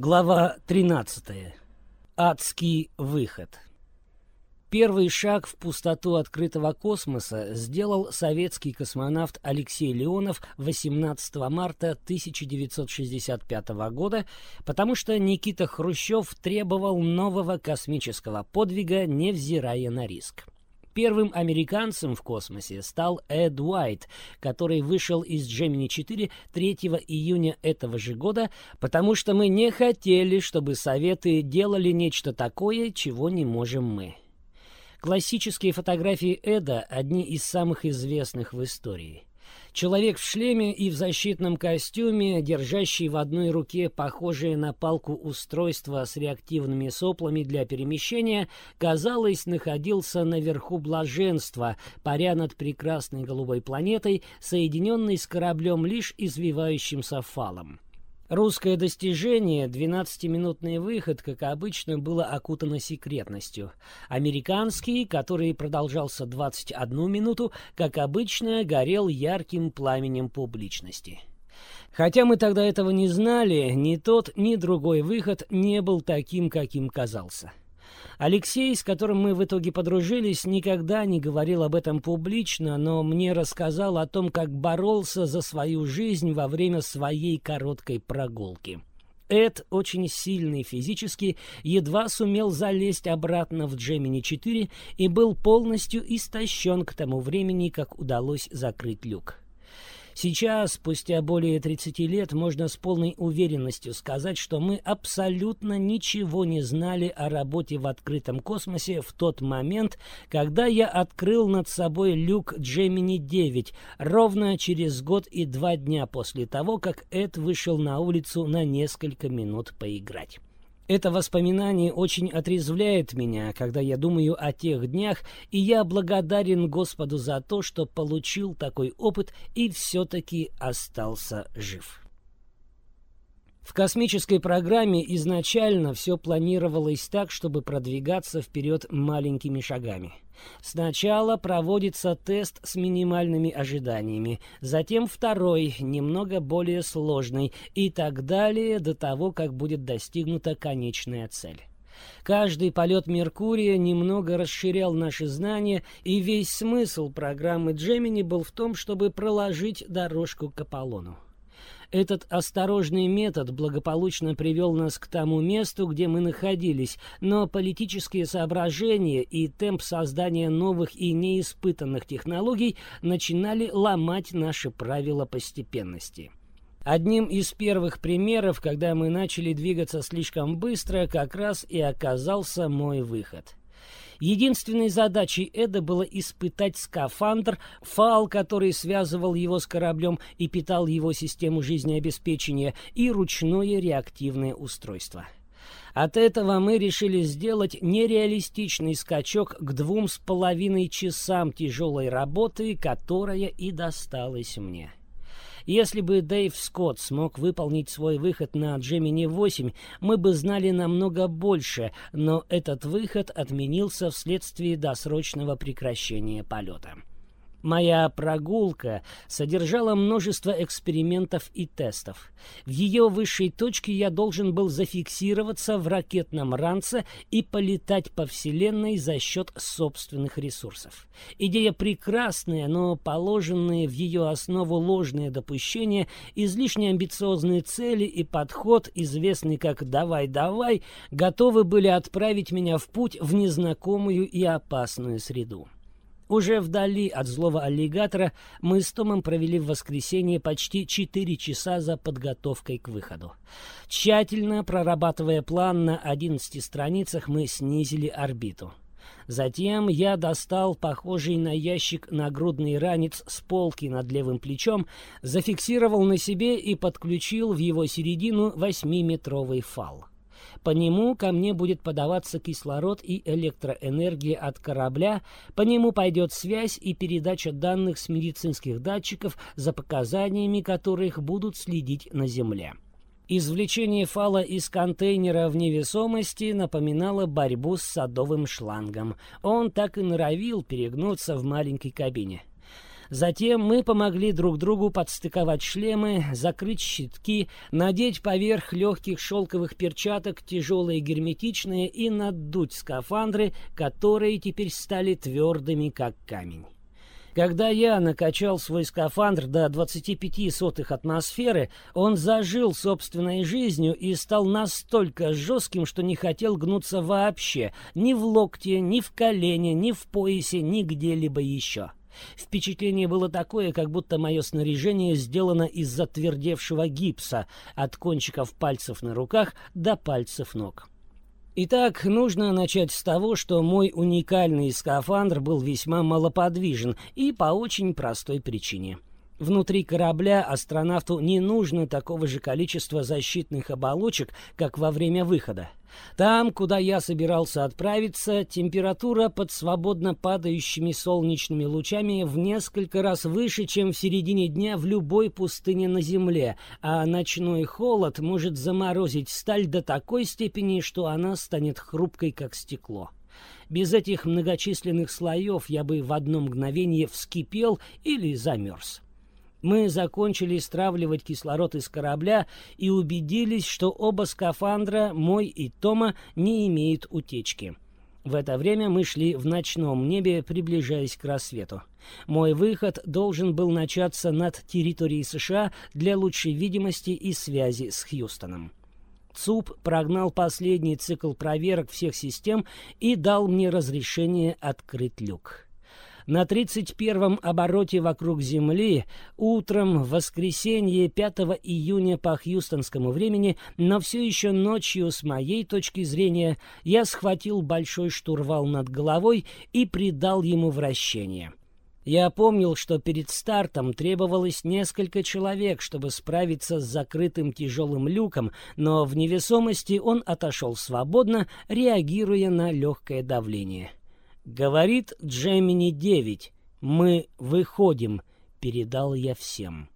Глава 13. Адский выход. Первый шаг в пустоту открытого космоса сделал советский космонавт Алексей Леонов 18 марта 1965 года, потому что Никита Хрущев требовал нового космического подвига, невзирая на риск. Первым американцем в космосе стал Эд Уайт, который вышел из Gemini-4 3 июня этого же года, потому что мы не хотели, чтобы Советы делали нечто такое, чего не можем мы. Классические фотографии Эда – одни из самых известных в истории. Человек в шлеме и в защитном костюме, держащий в одной руке похожее на палку устройство с реактивными соплами для перемещения, казалось, находился наверху блаженства, паря над прекрасной голубой планетой, соединенной с кораблем лишь извивающимся фалом. Русское достижение, 12-минутный выход, как обычно, было окутано секретностью. Американский, который продолжался 21 минуту, как обычно, горел ярким пламенем публичности. Хотя мы тогда этого не знали, ни тот, ни другой выход не был таким, каким казался. Алексей, с которым мы в итоге подружились, никогда не говорил об этом публично, но мне рассказал о том, как боролся за свою жизнь во время своей короткой прогулки. Эд, очень сильный физически, едва сумел залезть обратно в Джемини-4 и был полностью истощен к тому времени, как удалось закрыть люк. Сейчас, спустя более 30 лет, можно с полной уверенностью сказать, что мы абсолютно ничего не знали о работе в открытом космосе в тот момент, когда я открыл над собой люк Gemini 9, ровно через год и два дня после того, как Эд вышел на улицу на несколько минут поиграть. Это воспоминание очень отрезвляет меня, когда я думаю о тех днях, и я благодарен Господу за то, что получил такой опыт и все-таки остался жив. В космической программе изначально все планировалось так, чтобы продвигаться вперед маленькими шагами. Сначала проводится тест с минимальными ожиданиями, затем второй, немного более сложный, и так далее до того, как будет достигнута конечная цель. Каждый полет Меркурия немного расширял наши знания, и весь смысл программы Джемини был в том, чтобы проложить дорожку к Аполлону. Этот осторожный метод благополучно привел нас к тому месту, где мы находились, но политические соображения и темп создания новых и неиспытанных технологий начинали ломать наши правила постепенности. Одним из первых примеров, когда мы начали двигаться слишком быстро, как раз и оказался мой выход. Единственной задачей Эда было испытать скафандр, фал, который связывал его с кораблем и питал его систему жизнеобеспечения, и ручное реактивное устройство. От этого мы решили сделать нереалистичный скачок к двум с половиной часам тяжелой работы, которая и досталась мне. Если бы Дэйв Скотт смог выполнить свой выход на Gemini 8, мы бы знали намного больше, но этот выход отменился вследствие досрочного прекращения полета. Моя прогулка содержала множество экспериментов и тестов. В ее высшей точке я должен был зафиксироваться в ракетном ранце и полетать по Вселенной за счет собственных ресурсов. Идея прекрасная, но положенные в ее основу ложные допущения, излишне амбициозные цели и подход, известный как «давай-давай», готовы были отправить меня в путь в незнакомую и опасную среду. Уже вдали от злого аллигатора мы с Томом провели в воскресенье почти четыре часа за подготовкой к выходу. Тщательно прорабатывая план на 11 страницах, мы снизили орбиту. Затем я достал похожий на ящик нагрудный ранец с полки над левым плечом, зафиксировал на себе и подключил в его середину восьмиметровый фал. По нему ко мне будет подаваться кислород и электроэнергия от корабля, по нему пойдет связь и передача данных с медицинских датчиков, за показаниями которых будут следить на Земле. Извлечение фала из контейнера в невесомости напоминало борьбу с садовым шлангом. Он так и норовил перегнуться в маленькой кабине. Затем мы помогли друг другу подстыковать шлемы, закрыть щитки, надеть поверх легких шелковых перчаток тяжелые герметичные и надуть скафандры, которые теперь стали твердыми, как камень. Когда я накачал свой скафандр до 25 сотых атмосферы, он зажил собственной жизнью и стал настолько жестким, что не хотел гнуться вообще, ни в локте, ни в колене, ни в поясе, ни где-либо еще. Впечатление было такое, как будто мое снаряжение сделано из затвердевшего гипса, от кончиков пальцев на руках до пальцев ног. Итак, нужно начать с того, что мой уникальный скафандр был весьма малоподвижен и по очень простой причине. Внутри корабля астронавту не нужно такого же количества защитных оболочек, как во время выхода. Там, куда я собирался отправиться, температура под свободно падающими солнечными лучами в несколько раз выше, чем в середине дня в любой пустыне на Земле, а ночной холод может заморозить сталь до такой степени, что она станет хрупкой, как стекло. Без этих многочисленных слоев я бы в одно мгновение вскипел или замерз. Мы закончили стравливать кислород из корабля и убедились, что оба скафандра, мой и Тома, не имеют утечки. В это время мы шли в ночном небе, приближаясь к рассвету. Мой выход должен был начаться над территорией США для лучшей видимости и связи с Хьюстоном. ЦУП прогнал последний цикл проверок всех систем и дал мне разрешение открыть люк. На 31-м обороте вокруг Земли утром в воскресенье 5 июня по хьюстонскому времени, но все еще ночью, с моей точки зрения, я схватил большой штурвал над головой и придал ему вращение. Я помнил, что перед стартом требовалось несколько человек, чтобы справиться с закрытым тяжелым люком, но в невесомости он отошел свободно, реагируя на легкое давление. «Говорит Джемини-9, мы выходим», — передал я всем.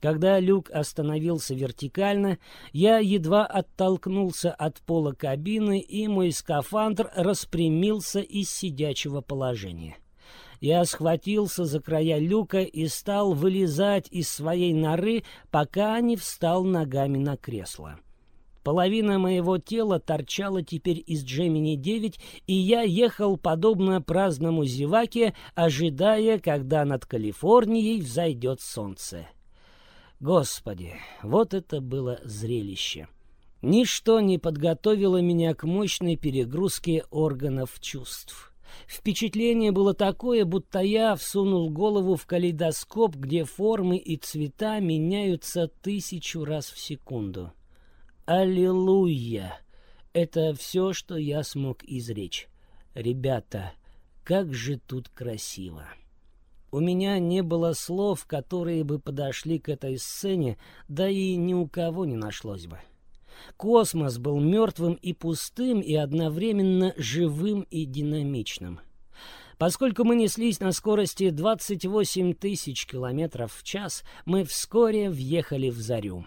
Когда люк остановился вертикально, я едва оттолкнулся от пола кабины, и мой скафандр распрямился из сидячего положения. Я схватился за края люка и стал вылезать из своей норы, пока не встал ногами на кресло. Половина моего тела торчала теперь из Джемини-9, и я ехал подобно праздному зеваке, ожидая, когда над Калифорнией взойдет солнце. Господи, вот это было зрелище! Ничто не подготовило меня к мощной перегрузке органов чувств. Впечатление было такое, будто я всунул голову в калейдоскоп, где формы и цвета меняются тысячу раз в секунду. Аллилуйя! Это все, что я смог изречь. Ребята, как же тут красиво! У меня не было слов, которые бы подошли к этой сцене, да и ни у кого не нашлось бы. Космос был мертвым и пустым, и одновременно живым и динамичным. Поскольку мы неслись на скорости 28 тысяч километров в час, мы вскоре въехали в зарю.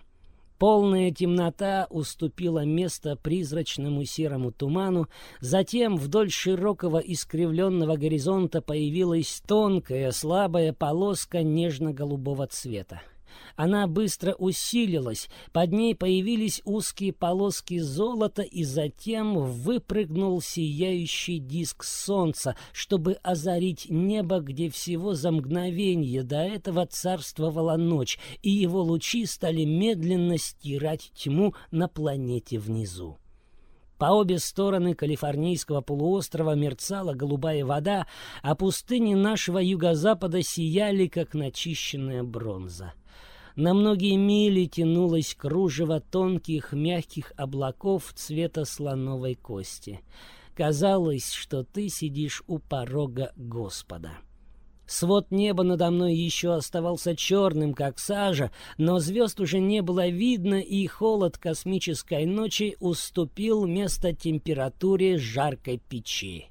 Полная темнота уступила место призрачному серому туману, затем вдоль широкого искривленного горизонта появилась тонкая слабая полоска нежно-голубого цвета. Она быстро усилилась, под ней появились узкие полоски золота, и затем выпрыгнул сияющий диск солнца, чтобы озарить небо, где всего за мгновение до этого царствовала ночь, и его лучи стали медленно стирать тьму на планете внизу. По обе стороны Калифорнийского полуострова мерцала голубая вода, а пустыни нашего юго-запада сияли, как начищенная бронза. На многие мили тянулось кружево тонких мягких облаков цвета слоновой кости. Казалось, что ты сидишь у порога Господа. Свод неба надо мной еще оставался черным, как сажа, но звезд уже не было видно, и холод космической ночи уступил место температуре жаркой печи.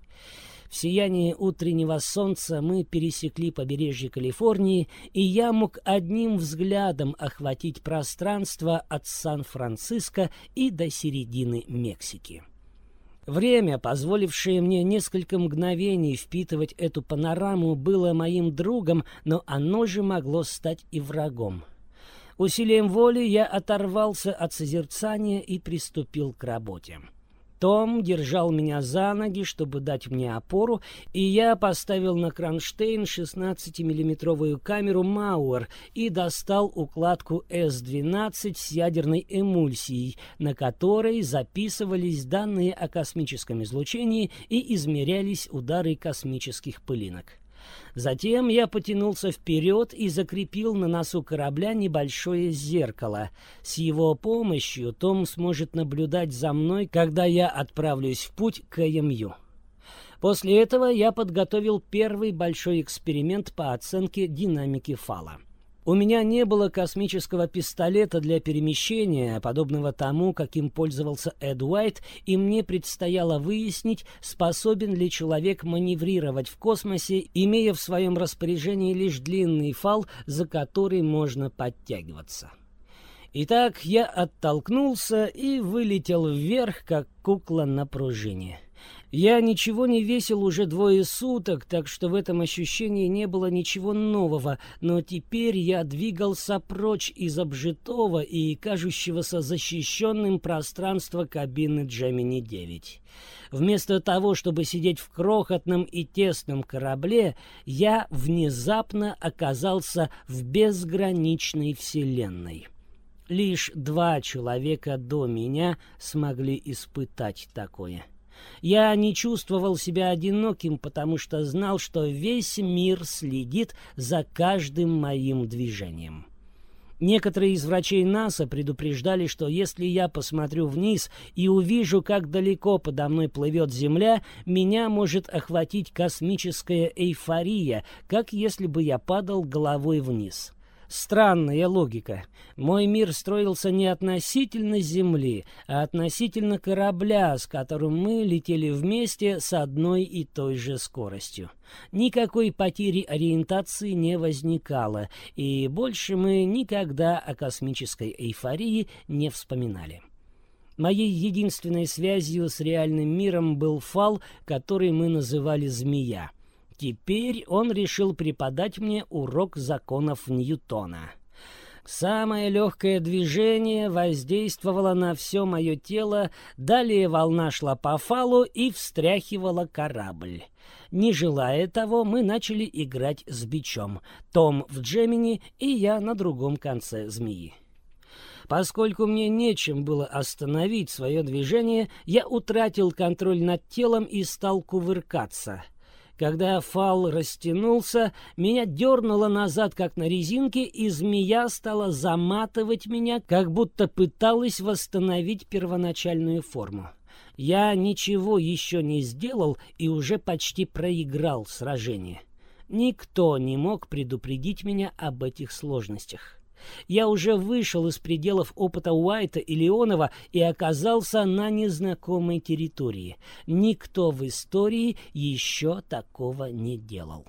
В сиянии утреннего солнца мы пересекли побережье Калифорнии, и я мог одним взглядом охватить пространство от Сан-Франциско и до середины Мексики. Время, позволившее мне несколько мгновений впитывать эту панораму, было моим другом, но оно же могло стать и врагом. Усилием воли я оторвался от созерцания и приступил к работе. Том держал меня за ноги, чтобы дать мне опору, и я поставил на кронштейн 16-миллиметровую камеру Мауэр и достал укладку С-12 с ядерной эмульсией, на которой записывались данные о космическом излучении и измерялись удары космических пылинок. Затем я потянулся вперед и закрепил на носу корабля небольшое зеркало. С его помощью Том сможет наблюдать за мной, когда я отправлюсь в путь к ЕМЮ. После этого я подготовил первый большой эксперимент по оценке динамики фала. У меня не было космического пистолета для перемещения, подобного тому, каким пользовался Эд Уайт, и мне предстояло выяснить, способен ли человек маневрировать в космосе, имея в своем распоряжении лишь длинный фал, за который можно подтягиваться. Итак, я оттолкнулся и вылетел вверх, как кукла на пружине. Я ничего не весил уже двое суток, так что в этом ощущении не было ничего нового, но теперь я двигался прочь из обжитого и кажущегося защищенным пространства кабины Джемини-9. Вместо того, чтобы сидеть в крохотном и тесном корабле, я внезапно оказался в безграничной вселенной. Лишь два человека до меня смогли испытать такое — я не чувствовал себя одиноким, потому что знал, что весь мир следит за каждым моим движением. Некоторые из врачей НАСА предупреждали, что если я посмотрю вниз и увижу, как далеко подо мной плывет Земля, меня может охватить космическая эйфория, как если бы я падал головой вниз. Странная логика. Мой мир строился не относительно Земли, а относительно корабля, с которым мы летели вместе с одной и той же скоростью. Никакой потери ориентации не возникало, и больше мы никогда о космической эйфории не вспоминали. Моей единственной связью с реальным миром был фал, который мы называли «змея». Теперь он решил преподать мне урок законов Ньютона. Самое легкое движение воздействовало на все мое тело, далее волна шла по фалу и встряхивала корабль. Не желая того, мы начали играть с бичом. Том в Джемини и я на другом конце змеи. Поскольку мне нечем было остановить свое движение, я утратил контроль над телом и стал кувыркаться — когда фал растянулся, меня дернуло назад, как на резинке, и змея стала заматывать меня, как будто пыталась восстановить первоначальную форму. Я ничего еще не сделал и уже почти проиграл сражение. Никто не мог предупредить меня об этих сложностях. Я уже вышел из пределов опыта Уайта и Леонова и оказался на незнакомой территории. Никто в истории еще такого не делал.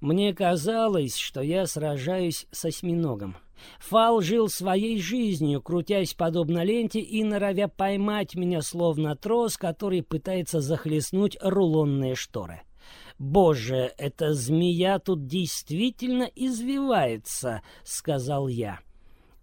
Мне казалось, что я сражаюсь с осьминогом. Фал жил своей жизнью, крутясь подобно ленте и норовя поймать меня словно трос, который пытается захлестнуть рулонные шторы. «Боже, эта змея тут действительно извивается», — сказал я.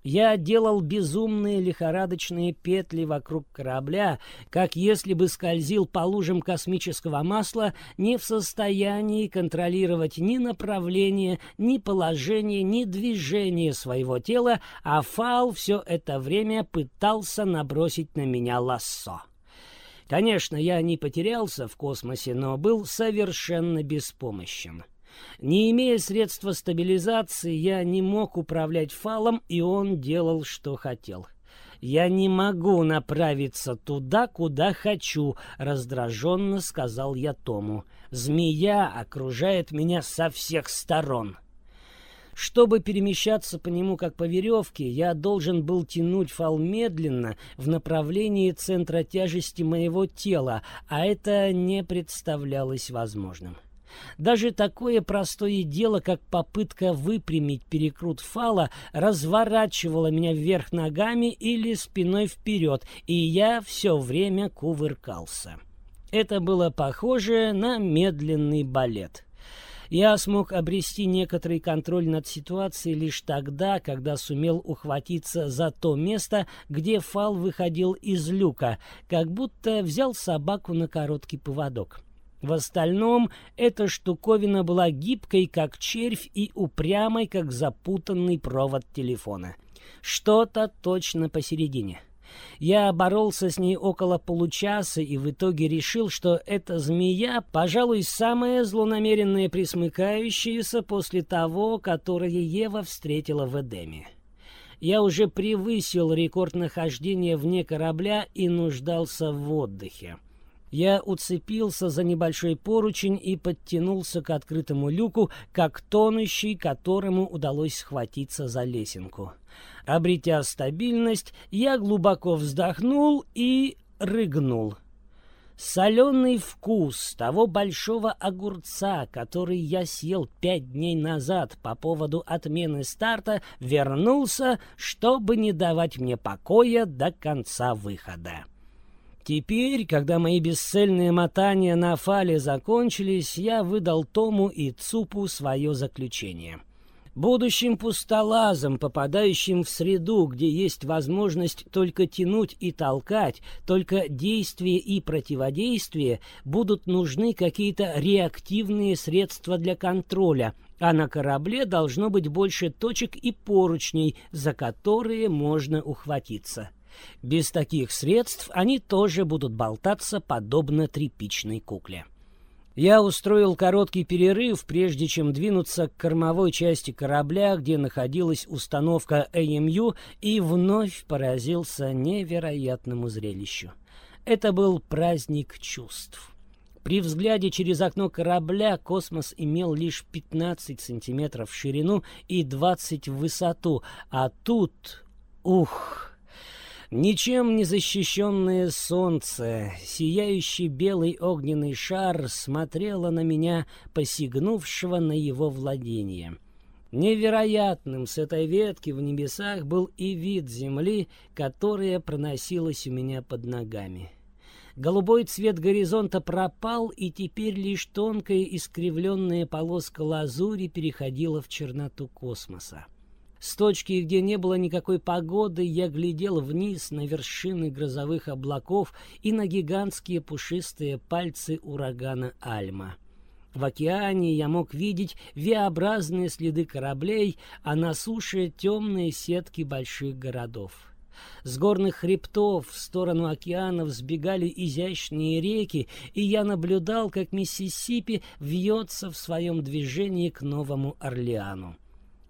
Я делал безумные лихорадочные петли вокруг корабля, как если бы скользил по лужам космического масла, не в состоянии контролировать ни направление, ни положение, ни движение своего тела, а Фал все это время пытался набросить на меня лассо. Конечно, я не потерялся в космосе, но был совершенно беспомощен. Не имея средства стабилизации, я не мог управлять фалом, и он делал, что хотел. «Я не могу направиться туда, куда хочу», — раздраженно сказал я Тому. «Змея окружает меня со всех сторон». Чтобы перемещаться по нему как по веревке, я должен был тянуть фал медленно в направлении центра тяжести моего тела, а это не представлялось возможным. Даже такое простое дело, как попытка выпрямить перекрут фала, разворачивало меня вверх ногами или спиной вперед, и я все время кувыркался. Это было похоже на медленный балет. Я смог обрести некоторый контроль над ситуацией лишь тогда, когда сумел ухватиться за то место, где фал выходил из люка, как будто взял собаку на короткий поводок. В остальном эта штуковина была гибкой, как червь, и упрямой, как запутанный провод телефона. Что-то точно посередине. Я боролся с ней около получаса и в итоге решил, что эта змея, пожалуй, самая злонамеренная присмыкающаяся после того, которое Ева встретила в Эдеме. Я уже превысил рекорд нахождения вне корабля и нуждался в отдыхе. Я уцепился за небольшой поручень и подтянулся к открытому люку, как тонущий, которому удалось схватиться за лесенку. Обретя стабильность, я глубоко вздохнул и рыгнул. Соленый вкус того большого огурца, который я съел пять дней назад по поводу отмены старта, вернулся, чтобы не давать мне покоя до конца выхода. Теперь, когда мои бесцельные мотания на фале закончились, я выдал Тому и Цупу свое заключение. Будущим пустолазам, попадающим в среду, где есть возможность только тянуть и толкать, только действие и противодействие, будут нужны какие-то реактивные средства для контроля, а на корабле должно быть больше точек и поручней, за которые можно ухватиться. Без таких средств они тоже будут болтаться подобно тряпичной кукле. Я устроил короткий перерыв, прежде чем двинуться к кормовой части корабля, где находилась установка АМЮ, и вновь поразился невероятному зрелищу. Это был праздник чувств. При взгляде через окно корабля космос имел лишь 15 сантиметров в ширину и 20 в высоту, а тут... Ух! Ничем не защищенное солнце, сияющий белый огненный шар смотрело на меня, посягнувшего на его владение. Невероятным с этой ветки в небесах был и вид земли, которая проносилась у меня под ногами. Голубой цвет горизонта пропал, и теперь лишь тонкая искривленная полоска лазури переходила в черноту космоса. С точки, где не было никакой погоды, я глядел вниз на вершины грозовых облаков и на гигантские пушистые пальцы урагана Альма. В океане я мог видеть V-образные следы кораблей, а на суше темные сетки больших городов. С горных хребтов в сторону океана взбегали изящные реки, и я наблюдал, как Миссисипи вьется в своем движении к Новому Орлеану.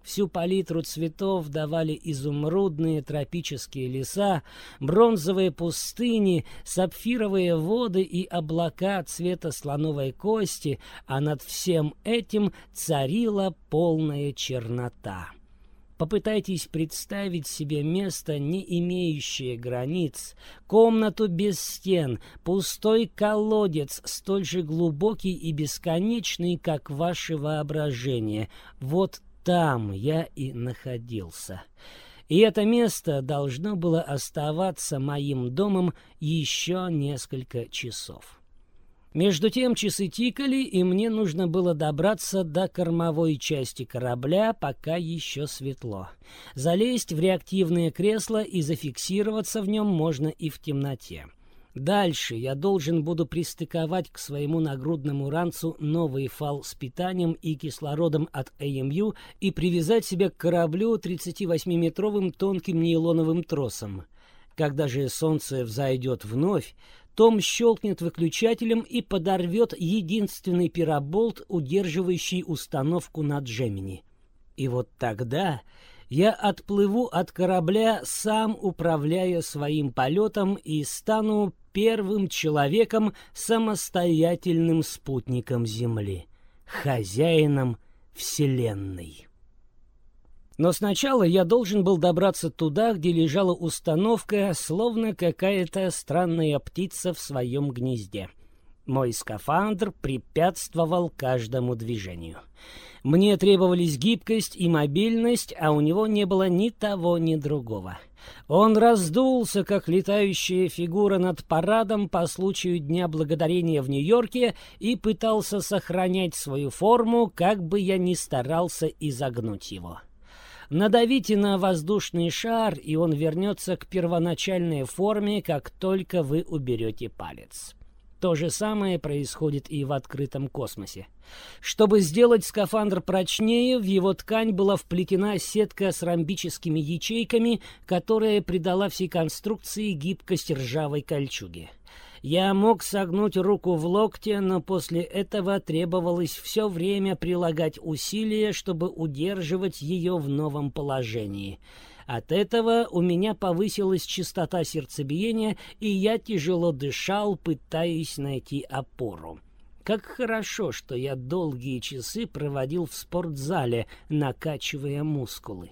Всю палитру цветов давали изумрудные тропические леса, бронзовые пустыни, сапфировые воды и облака цвета слоновой кости, а над всем этим царила полная чернота. Попытайтесь представить себе место, не имеющее границ, комнату без стен, пустой колодец, столь же глубокий и бесконечный, как ваше воображение. Вот там я и находился. И это место должно было оставаться моим домом еще несколько часов. Между тем часы тикали, и мне нужно было добраться до кормовой части корабля, пока еще светло. Залезть в реактивное кресло и зафиксироваться в нем можно и в темноте. Дальше я должен буду пристыковать к своему нагрудному ранцу новый фал с питанием и кислородом от AMU и привязать себя к кораблю 38-метровым тонким нейлоновым тросом. Когда же солнце взойдет вновь, том щелкнет выключателем и подорвет единственный пироболт, удерживающий установку на Джемини. И вот тогда я отплыву от корабля, сам управляя своим полетом, и стану первым человеком, самостоятельным спутником Земли, хозяином Вселенной. Но сначала я должен был добраться туда, где лежала установка, словно какая-то странная птица в своем гнезде. Мой скафандр препятствовал каждому движению. Мне требовались гибкость и мобильность, а у него не было ни того, ни другого. Он раздулся, как летающая фигура над парадом по случаю Дня Благодарения в Нью-Йорке и пытался сохранять свою форму, как бы я ни старался изогнуть его. Надавите на воздушный шар, и он вернется к первоначальной форме, как только вы уберете палец. То же самое происходит и в открытом космосе. Чтобы сделать скафандр прочнее, в его ткань была вплетена сетка с ромбическими ячейками, которая придала всей конструкции гибкость ржавой кольчуги. Я мог согнуть руку в локте, но после этого требовалось все время прилагать усилия, чтобы удерживать ее в новом положении — от этого у меня повысилась частота сердцебиения, и я тяжело дышал, пытаясь найти опору. Как хорошо, что я долгие часы проводил в спортзале, накачивая мускулы.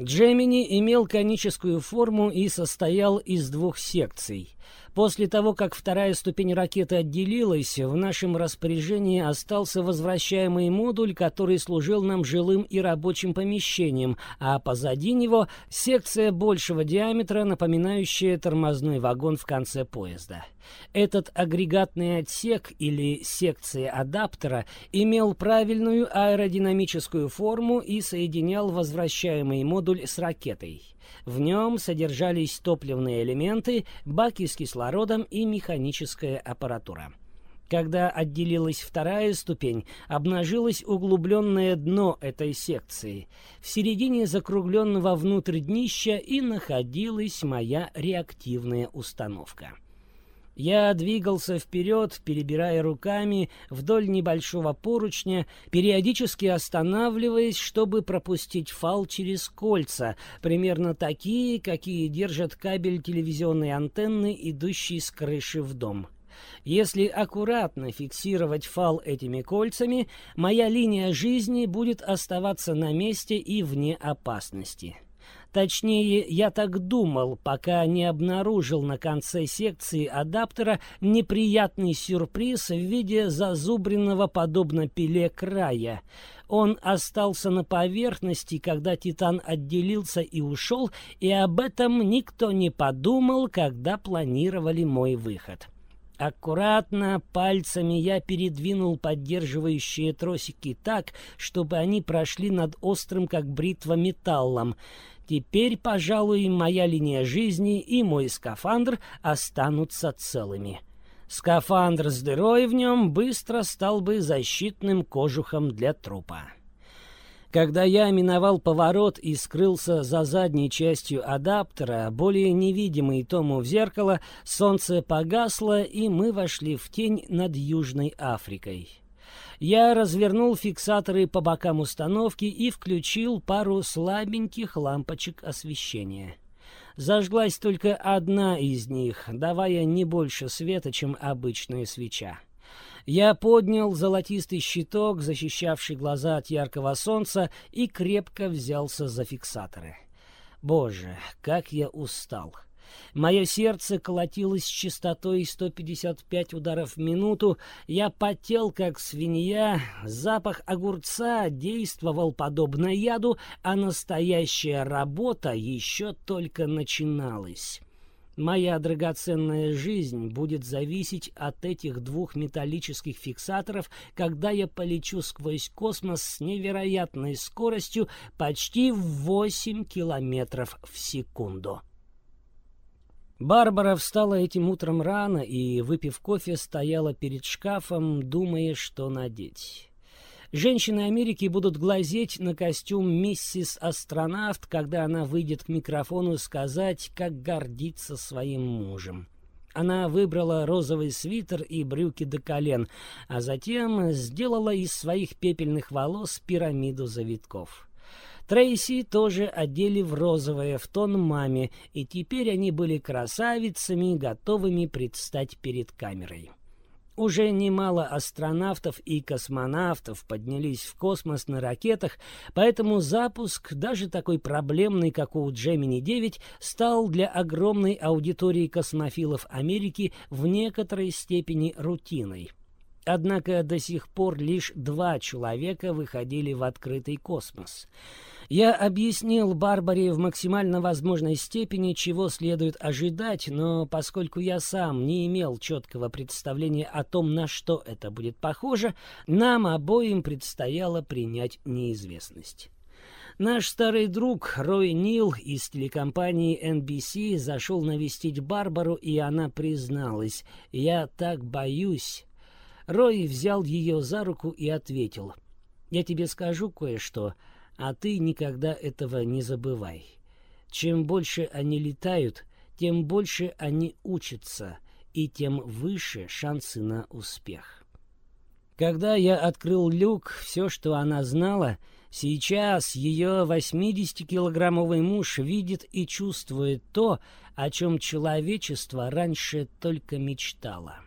Джемини имел коническую форму и состоял из двух секций. После того, как вторая ступень ракеты отделилась, в нашем распоряжении остался возвращаемый модуль, который служил нам жилым и рабочим помещением, а позади него секция большего диаметра, напоминающая тормозной вагон в конце поезда. Этот агрегатный отсек или секция адаптера имел правильную аэродинамическую форму и соединял возвращаемый модуль с ракетой. В нем содержались топливные элементы, баки с кислородом и механическая аппаратура. Когда отделилась вторая ступень, обнажилось углубленное дно этой секции. В середине закругленного внутрь днища и находилась моя реактивная установка. Я двигался вперед, перебирая руками вдоль небольшого поручня, периодически останавливаясь, чтобы пропустить фал через кольца, примерно такие, какие держат кабель телевизионной антенны, идущий с крыши в дом. Если аккуратно фиксировать фал этими кольцами, моя линия жизни будет оставаться на месте и вне опасности. Точнее, я так думал, пока не обнаружил на конце секции адаптера неприятный сюрприз в виде зазубренного подобно пиле края. Он остался на поверхности, когда Титан отделился и ушел, и об этом никто не подумал, когда планировали мой выход. Аккуратно пальцами я передвинул поддерживающие тросики так, чтобы они прошли над острым, как бритва, металлом. Теперь, пожалуй, моя линия жизни и мой скафандр останутся целыми. Скафандр с дырой в нем быстро стал бы защитным кожухом для трупа. Когда я миновал поворот и скрылся за задней частью адаптера, более невидимый Тому в зеркало, солнце погасло, и мы вошли в тень над Южной Африкой. Я развернул фиксаторы по бокам установки и включил пару слабеньких лампочек освещения. Зажглась только одна из них, давая не больше света, чем обычная свеча. Я поднял золотистый щиток, защищавший глаза от яркого солнца, и крепко взялся за фиксаторы. Боже, как я устал! Мое сердце колотилось с частотой 155 ударов в минуту, я потел, как свинья, запах огурца действовал подобно яду, а настоящая работа еще только начиналась. Моя драгоценная жизнь будет зависеть от этих двух металлических фиксаторов, когда я полечу сквозь космос с невероятной скоростью почти в 8 километров в секунду. Барбара встала этим утром рано и, выпив кофе, стояла перед шкафом, думая, что надеть. Женщины Америки будут глазеть на костюм миссис Астронавт, когда она выйдет к микрофону сказать, как гордится своим мужем. Она выбрала розовый свитер и брюки до колен, а затем сделала из своих пепельных волос пирамиду завитков. Трейси тоже одели в розовое в тон маме, и теперь они были красавицами, готовыми предстать перед камерой. Уже немало астронавтов и космонавтов поднялись в космос на ракетах, поэтому запуск, даже такой проблемный, как у Джемини-9, стал для огромной аудитории космофилов Америки в некоторой степени рутиной. Однако до сих пор лишь два человека выходили в открытый космос. Я объяснил Барбаре в максимально возможной степени, чего следует ожидать, но поскольку я сам не имел четкого представления о том, на что это будет похоже, нам обоим предстояло принять неизвестность. Наш старый друг Рой Нил из телекомпании NBC зашел навестить Барбару, и она призналась. «Я так боюсь». Рой взял ее за руку и ответил. «Я тебе скажу кое-что, а ты никогда этого не забывай. Чем больше они летают, тем больше они учатся, и тем выше шансы на успех». Когда я открыл люк, все, что она знала — Сейчас ее 80-килограммовый муж видит и чувствует то, о чем человечество раньше только мечтало.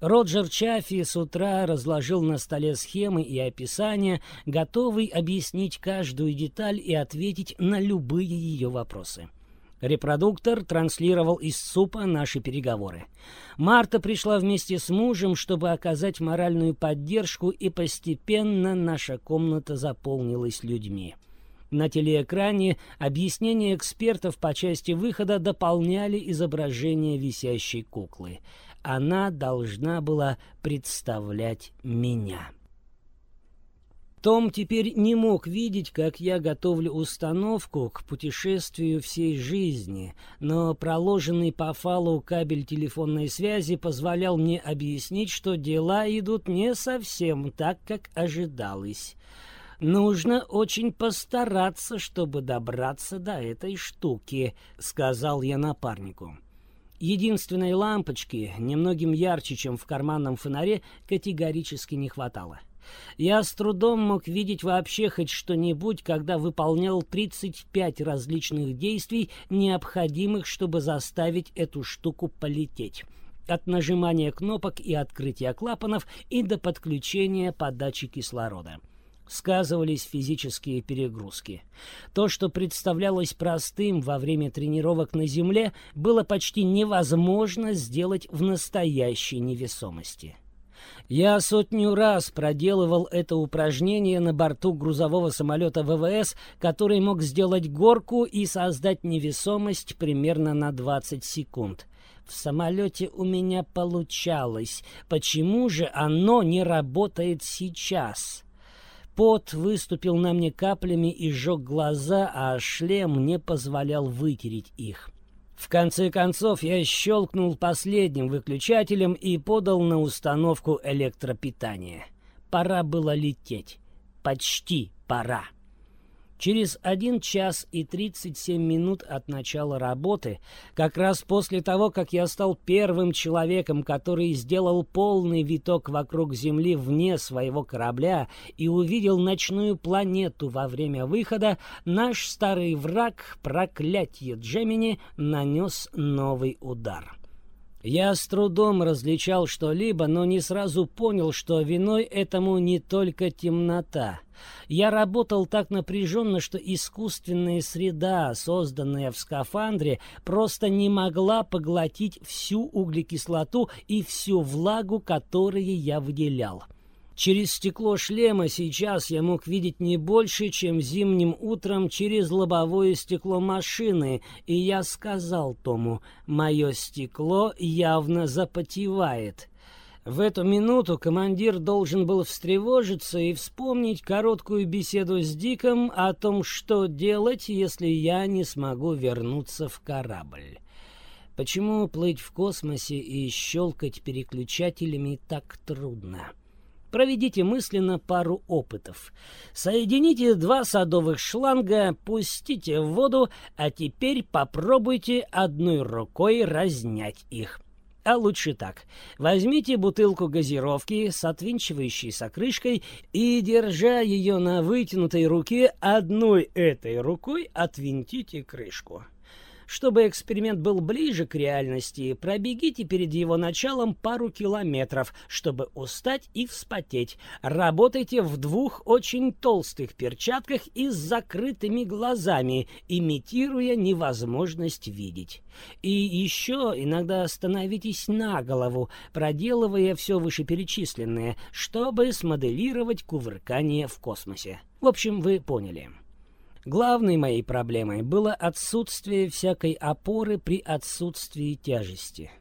Роджер Чаффи с утра разложил на столе схемы и описания, готовый объяснить каждую деталь и ответить на любые ее вопросы. Репродуктор транслировал из СУПа наши переговоры. Марта пришла вместе с мужем, чтобы оказать моральную поддержку, и постепенно наша комната заполнилась людьми. На телеэкране объяснения экспертов по части выхода дополняли изображение висящей куклы. Она должна была представлять меня. Том теперь не мог видеть, как я готовлю установку к путешествию всей жизни, но проложенный по фалу кабель телефонной связи позволял мне объяснить, что дела идут не совсем так, как ожидалось. «Нужно очень постараться, чтобы добраться до этой штуки», — сказал я напарнику. Единственной лампочки, немногим ярче, чем в карманном фонаре, категорически не хватало. Я с трудом мог видеть вообще хоть что-нибудь, когда выполнял 35 различных действий, необходимых, чтобы заставить эту штуку полететь. От нажимания кнопок и открытия клапанов и до подключения подачи кислорода сказывались физические перегрузки. То, что представлялось простым во время тренировок на Земле, было почти невозможно сделать в настоящей невесомости. Я сотню раз проделывал это упражнение на борту грузового самолета ВВС, который мог сделать горку и создать невесомость примерно на 20 секунд. В самолете у меня получалось. Почему же оно не работает сейчас? Пот выступил на мне каплями и сжег глаза, а шлем не позволял вытереть их. В конце концов я щелкнул последним выключателем и подал на установку электропитания. Пора было лететь. Почти пора. Через один час и 37 минут от начала работы, как раз после того, как я стал первым человеком, который сделал полный виток вокруг Земли вне своего корабля и увидел ночную планету во время выхода, наш старый враг, проклятие Джемини, нанес новый удар. Я с трудом различал что-либо, но не сразу понял, что виной этому не только темнота. Я работал так напряженно, что искусственная среда, созданная в скафандре, просто не могла поглотить всю углекислоту и всю влагу, которые я выделял. Через стекло шлема сейчас я мог видеть не больше, чем зимним утром через лобовое стекло машины, и я сказал Тому, «Мое стекло явно запотевает». В эту минуту командир должен был встревожиться и вспомнить короткую беседу с Диком о том, что делать, если я не смогу вернуться в корабль. Почему плыть в космосе и щелкать переключателями так трудно? — Проведите мысленно пару опытов. Соедините два садовых шланга, пустите в воду, а теперь попробуйте одной рукой разнять их. А лучше так. Возьмите бутылку газировки с отвинчивающейся крышкой и, держа ее на вытянутой руке, одной этой рукой отвинтите крышку. Чтобы эксперимент был ближе к реальности, пробегите перед его началом пару километров, чтобы устать и вспотеть. Работайте в двух очень толстых перчатках и с закрытыми глазами, имитируя невозможность видеть. И еще иногда становитесь на голову, проделывая все вышеперечисленное, чтобы смоделировать кувыркание в космосе. В общем, вы поняли. Главной моей проблемой было отсутствие всякой опоры при отсутствии тяжести.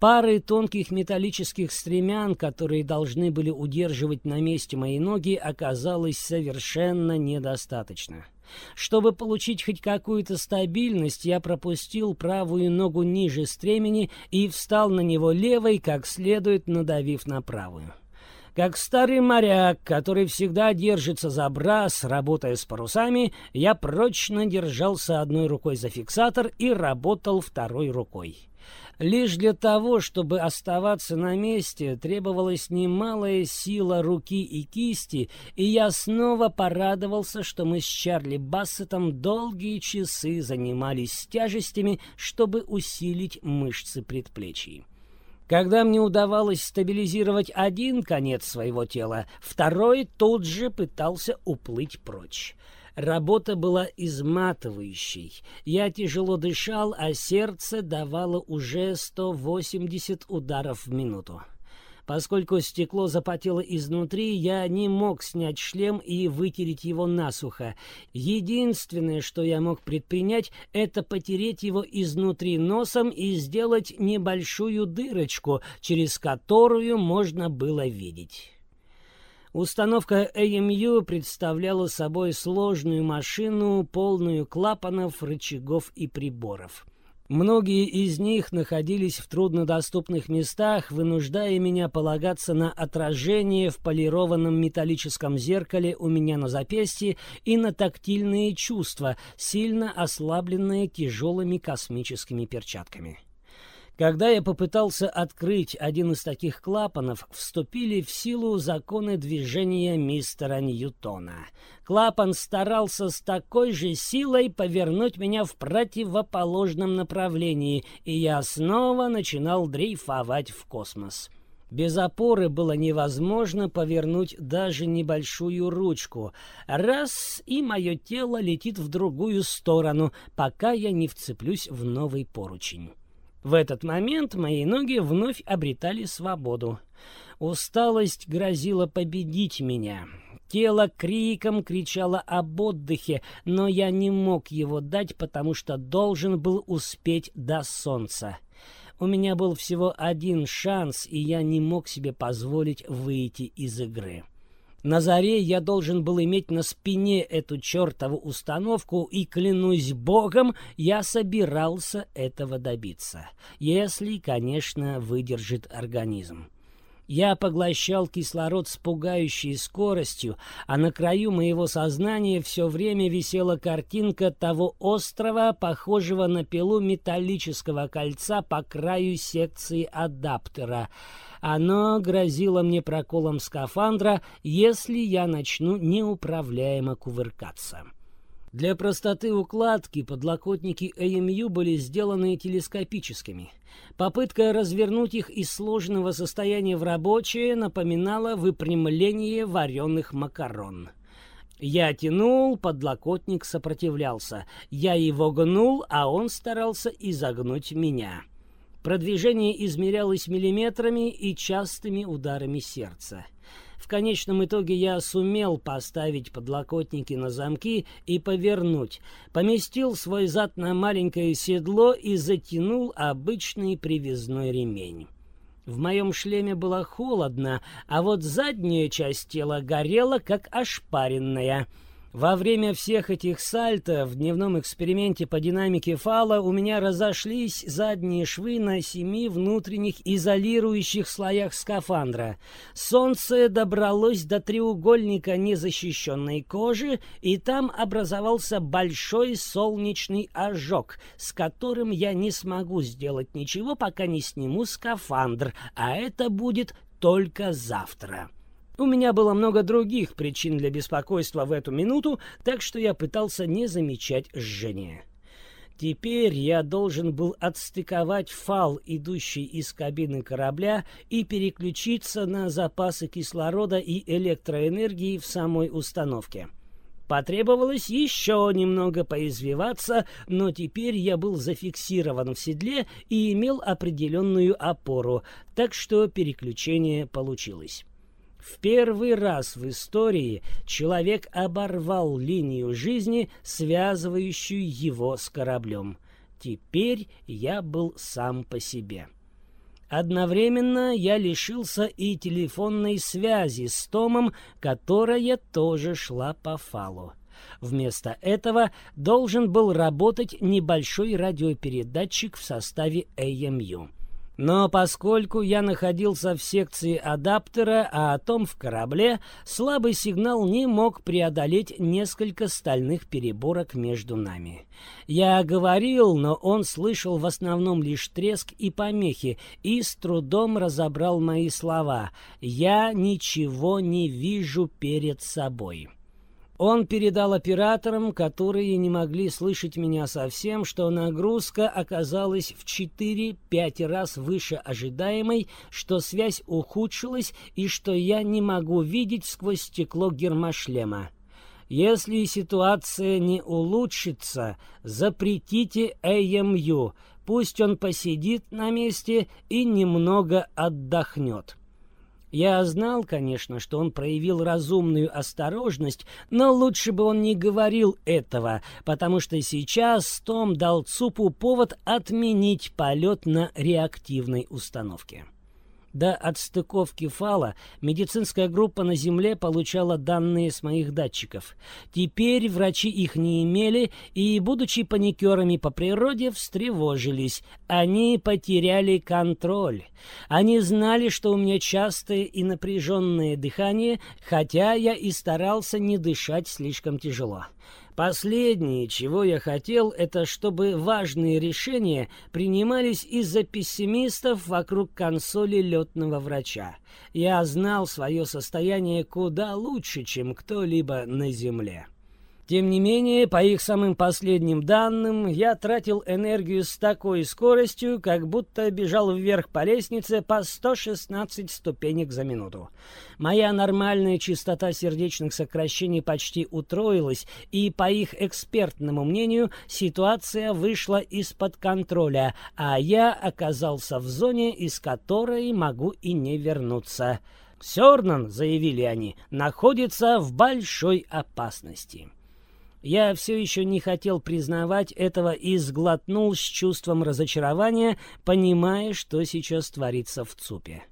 Пары тонких металлических стремян, которые должны были удерживать на месте мои ноги, оказалось совершенно недостаточно. Чтобы получить хоть какую-то стабильность, я пропустил правую ногу ниже стремени и встал на него левой, как следует надавив на правую. Как старый моряк, который всегда держится за брас, работая с парусами, я прочно держался одной рукой за фиксатор и работал второй рукой. Лишь для того, чтобы оставаться на месте, требовалась немалая сила руки и кисти, и я снова порадовался, что мы с Чарли Бассетом долгие часы занимались тяжестями, чтобы усилить мышцы предплечий. Когда мне удавалось стабилизировать один конец своего тела, второй тут же пытался уплыть прочь. Работа была изматывающей. Я тяжело дышал, а сердце давало уже 180 ударов в минуту. Поскольку стекло запотело изнутри, я не мог снять шлем и вытереть его насухо. Единственное, что я мог предпринять, это потереть его изнутри носом и сделать небольшую дырочку, через которую можно было видеть. Установка AMU представляла собой сложную машину, полную клапанов, рычагов и приборов. Многие из них находились в труднодоступных местах, вынуждая меня полагаться на отражение в полированном металлическом зеркале у меня на запястье и на тактильные чувства, сильно ослабленные тяжелыми космическими перчатками. Когда я попытался открыть один из таких клапанов, вступили в силу законы движения мистера Ньютона. Клапан старался с такой же силой повернуть меня в противоположном направлении, и я снова начинал дрейфовать в космос. Без опоры было невозможно повернуть даже небольшую ручку. Раз, и мое тело летит в другую сторону, пока я не вцеплюсь в новый поручень. В этот момент мои ноги вновь обретали свободу. Усталость грозила победить меня. Тело криком кричало об отдыхе, но я не мог его дать, потому что должен был успеть до солнца. У меня был всего один шанс, и я не мог себе позволить выйти из игры. На заре я должен был иметь на спине эту чертову установку, и, клянусь богом, я собирался этого добиться. Если, конечно, выдержит организм. Я поглощал кислород с пугающей скоростью, а на краю моего сознания все время висела картинка того острова, похожего на пилу металлического кольца по краю секции адаптера — оно грозило мне проколом скафандра, если я начну неуправляемо кувыркаться. Для простоты укладки подлокотники AMU были сделаны телескопическими. Попытка развернуть их из сложного состояния в рабочее напоминала выпрямление вареных макарон. Я тянул, подлокотник сопротивлялся. Я его гнул, а он старался изогнуть меня. Продвижение измерялось миллиметрами и частыми ударами сердца. В конечном итоге я сумел поставить подлокотники на замки и повернуть, поместил свой зад на маленькое седло и затянул обычный привязной ремень. В моем шлеме было холодно, а вот задняя часть тела горела, как ошпаренная — во время всех этих сальто в дневном эксперименте по динамике фала у меня разошлись задние швы на семи внутренних изолирующих слоях скафандра. Солнце добралось до треугольника незащищенной кожи, и там образовался большой солнечный ожог, с которым я не смогу сделать ничего, пока не сниму скафандр, а это будет только завтра. У меня было много других причин для беспокойства в эту минуту, так что я пытался не замечать жжения. Теперь я должен был отстыковать фал, идущий из кабины корабля, и переключиться на запасы кислорода и электроэнергии в самой установке. Потребовалось еще немного поизвиваться, но теперь я был зафиксирован в седле и имел определенную опору, так что переключение получилось. В первый раз в истории человек оборвал линию жизни, связывающую его с кораблем. Теперь я был сам по себе. Одновременно я лишился и телефонной связи с Томом, которая тоже шла по фалу. Вместо этого должен был работать небольшой радиопередатчик в составе AMU. Но поскольку я находился в секции адаптера, а о том в корабле, слабый сигнал не мог преодолеть несколько стальных переборок между нами. Я говорил, но он слышал в основном лишь треск и помехи и с трудом разобрал мои слова. «Я ничего не вижу перед собой». Он передал операторам, которые не могли слышать меня совсем, что нагрузка оказалась в 4-5 раз выше ожидаемой, что связь ухудшилась и что я не могу видеть сквозь стекло гермошлема. Если ситуация не улучшится, запретите AMU, пусть он посидит на месте и немного отдохнет. Я знал, конечно, что он проявил разумную осторожность, но лучше бы он не говорил этого, потому что сейчас Том дал ЦУПу повод отменить полет на реактивной установке. До отстыковки фала медицинская группа на Земле получала данные с моих датчиков. Теперь врачи их не имели и, будучи паникерами по природе, встревожились. Они потеряли контроль. Они знали, что у меня частое и напряженное дыхание, хотя я и старался не дышать слишком тяжело. Последнее, чего я хотел, это чтобы важные решения принимались из-за пессимистов вокруг консоли летного врача. Я знал свое состояние куда лучше, чем кто-либо на Земле. Тем не менее, по их самым последним данным, я тратил энергию с такой скоростью, как будто бежал вверх по лестнице по 116 ступенек за минуту. Моя нормальная частота сердечных сокращений почти утроилась, и, по их экспертному мнению, ситуация вышла из-под контроля, а я оказался в зоне, из которой могу и не вернуться. «Сёрнан», — заявили они, — «находится в большой опасности». Я все еще не хотел признавать этого и сглотнул с чувством разочарования, понимая, что сейчас творится в ЦУПе.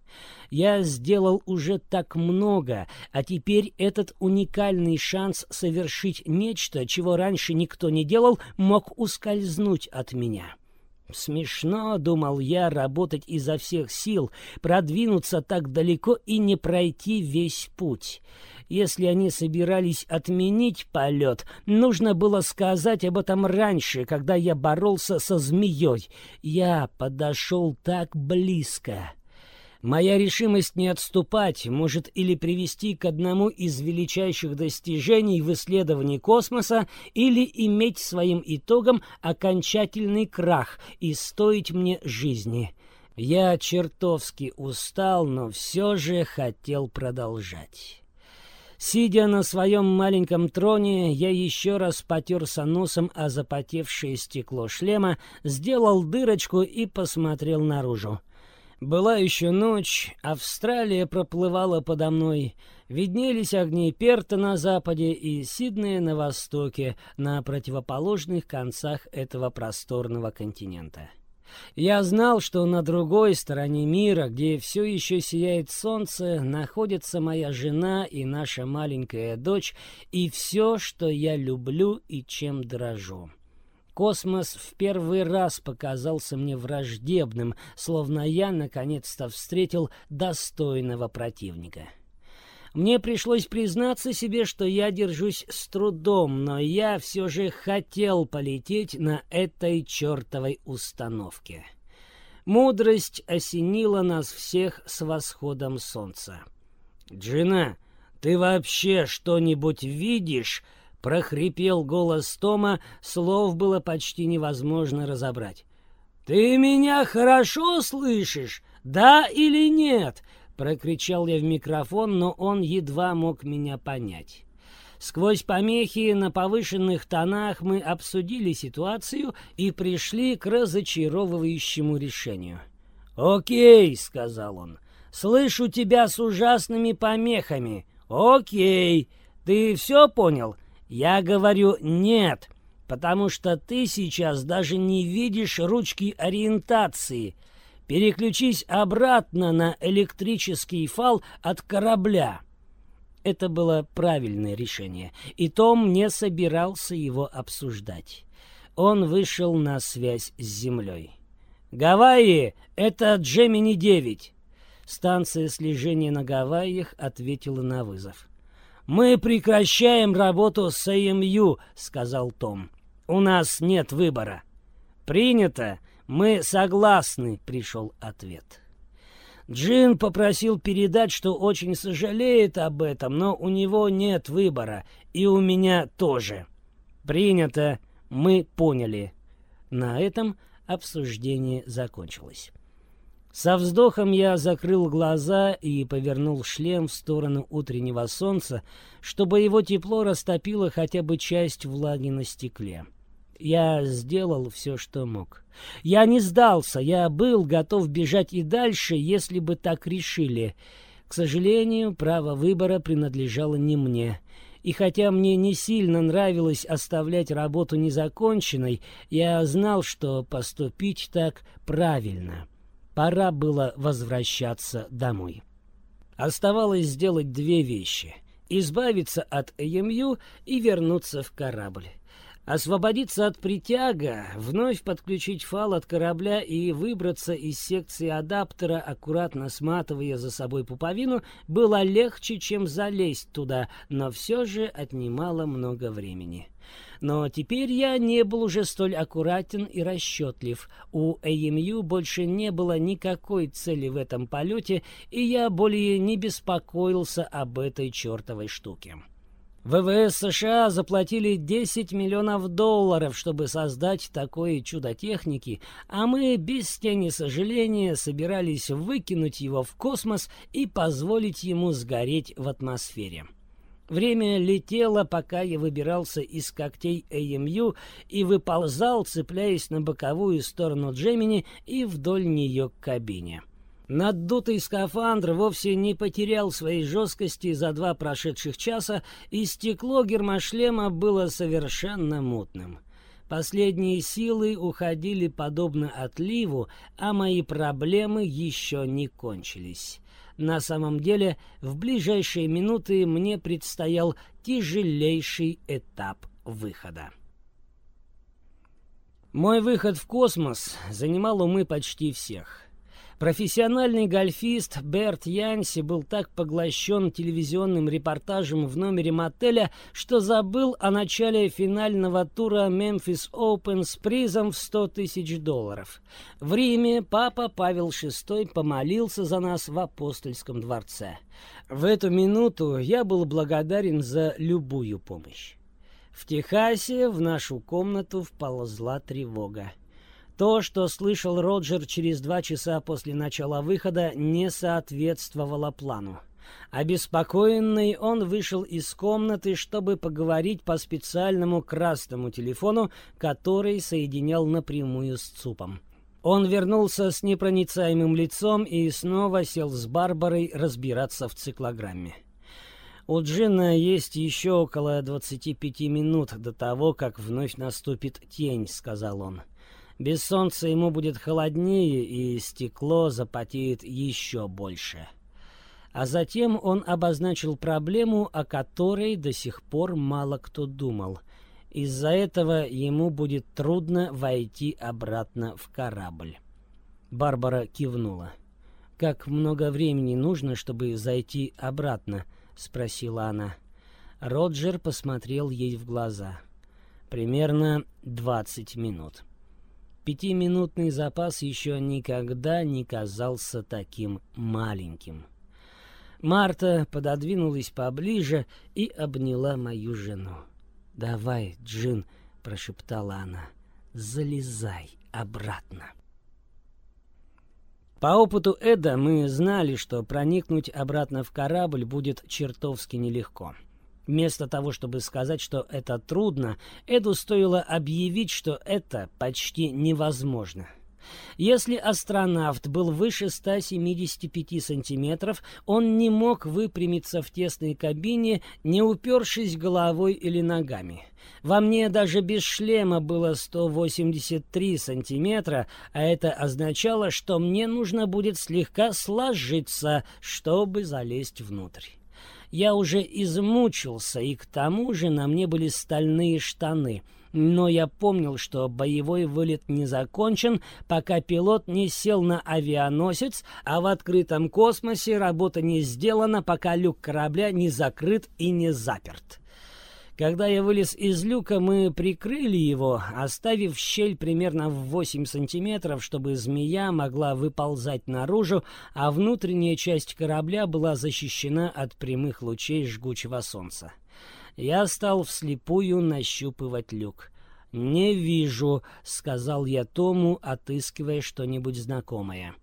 Я сделал уже так много, а теперь этот уникальный шанс совершить нечто, чего раньше никто не делал, мог ускользнуть от меня. Смешно, думал я, работать изо всех сил, продвинуться так далеко и не пройти весь путь. Если они собирались отменить полет, нужно было сказать об этом раньше, когда я боролся со змеей. Я подошел так близко. Моя решимость не отступать может или привести к одному из величайших достижений в исследовании космоса, или иметь своим итогом окончательный крах и стоить мне жизни. Я чертовски устал, но все же хотел продолжать. Сидя на своем маленьком троне, я еще раз потерся носом о запотевшее стекло шлема, сделал дырочку и посмотрел наружу. Была еще ночь, Австралия проплывала подо мной, виднелись огни Перта на западе и Сиднея на востоке, на противоположных концах этого просторного континента. Я знал, что на другой стороне мира, где все еще сияет солнце, находится моя жена и наша маленькая дочь, и все, что я люблю и чем дрожу. Космос в первый раз показался мне враждебным, словно я наконец-то встретил достойного противника. Мне пришлось признаться себе, что я держусь с трудом, но я все же хотел полететь на этой чертовой установке. Мудрость осенила нас всех с восходом солнца. «Джина, ты вообще что-нибудь видишь?» прохрипел голос Тома, слов было почти невозможно разобрать. «Ты меня хорошо слышишь, да или нет?» — прокричал я в микрофон, но он едва мог меня понять. Сквозь помехи на повышенных тонах мы обсудили ситуацию и пришли к разочаровывающему решению. «Окей», — сказал он, — «слышу тебя с ужасными помехами. Окей, ты все понял?» Я говорю «нет», потому что ты сейчас даже не видишь ручки ориентации. Переключись обратно на электрический фал от корабля. Это было правильное решение, и Том не собирался его обсуждать. Он вышел на связь с Землей. «Гавайи — это Джемини-9!» Станция слежения на Гавайях ответила на вызов. «Мы прекращаем работу с АМЮ», — сказал Том. «У нас нет выбора». «Принято. Мы согласны», — пришел ответ. Джин попросил передать, что очень сожалеет об этом, но у него нет выбора, и у меня тоже. «Принято. Мы поняли». На этом обсуждение закончилось. Со вздохом я закрыл глаза и повернул шлем в сторону утреннего солнца, чтобы его тепло растопило хотя бы часть влаги на стекле. Я сделал все, что мог. Я не сдался, я был готов бежать и дальше, если бы так решили. К сожалению, право выбора принадлежало не мне. И хотя мне не сильно нравилось оставлять работу незаконченной, я знал, что поступить так правильно. Пора было возвращаться домой. Оставалось сделать две вещи — избавиться от ЭМЮ и вернуться в корабль. Освободиться от притяга, вновь подключить фал от корабля и выбраться из секции адаптера, аккуратно сматывая за собой пуповину, было легче, чем залезть туда, но все же отнимало много времени. Но теперь я не был уже столь аккуратен и расчетлив. У АМЮ больше не было никакой цели в этом полете, и я более не беспокоился об этой чертовой штуке. ВВС США заплатили 10 миллионов долларов, чтобы создать такое чудо техники, а мы без тени сожаления собирались выкинуть его в космос и позволить ему сгореть в атмосфере. Время летело, пока я выбирался из когтей АМЮ и выползал, цепляясь на боковую сторону Джемини и вдоль нее к кабине. Наддутый скафандр вовсе не потерял своей жесткости за два прошедших часа, и стекло гермошлема было совершенно мутным. Последние силы уходили подобно отливу, а мои проблемы еще не кончились. На самом деле, в ближайшие минуты мне предстоял тяжелейший этап выхода. Мой выход в космос занимал умы почти всех. Профессиональный гольфист Берт Янси был так поглощен телевизионным репортажем в номере мотеля, что забыл о начале финального тура Memphis Open с призом в 100 тысяч долларов. В Риме папа Павел VI помолился за нас в апостольском дворце. В эту минуту я был благодарен за любую помощь. В Техасе в нашу комнату вползла тревога. То, что слышал Роджер через два часа после начала выхода, не соответствовало плану. Обеспокоенный, он вышел из комнаты, чтобы поговорить по специальному красному телефону, который соединял напрямую с ЦУПом. Он вернулся с непроницаемым лицом и снова сел с Барбарой разбираться в циклограмме. У Джина есть еще около 25 минут до того, как вновь наступит тень, сказал он. Без солнца ему будет холоднее, и стекло запотеет еще больше. А затем он обозначил проблему, о которой до сих пор мало кто думал. Из-за этого ему будет трудно войти обратно в корабль. Барбара кивнула. «Как много времени нужно, чтобы зайти обратно?» — спросила она. Роджер посмотрел ей в глаза. «Примерно двадцать минут». Пятиминутный запас еще никогда не казался таким маленьким. Марта пододвинулась поближе и обняла мою жену. «Давай, Джин», — прошептала она, — «залезай обратно». По опыту Эда мы знали, что проникнуть обратно в корабль будет чертовски нелегко. Вместо того, чтобы сказать, что это трудно, Эду стоило объявить, что это почти невозможно. Если астронавт был выше 175 сантиметров, он не мог выпрямиться в тесной кабине, не упершись головой или ногами. Во мне даже без шлема было 183 сантиметра, а это означало, что мне нужно будет слегка сложиться, чтобы залезть внутрь. Я уже измучился, и к тому же на мне были стальные штаны — но я помнил, что боевой вылет не закончен, пока пилот не сел на авианосец, а в открытом космосе работа не сделана, пока люк корабля не закрыт и не заперт. Когда я вылез из люка, мы прикрыли его, оставив щель примерно в 8 сантиметров, чтобы змея могла выползать наружу, а внутренняя часть корабля была защищена от прямых лучей жгучего солнца. Я стал вслепую нащупывать люк. «Не вижу», — сказал я Тому, отыскивая что-нибудь знакомое.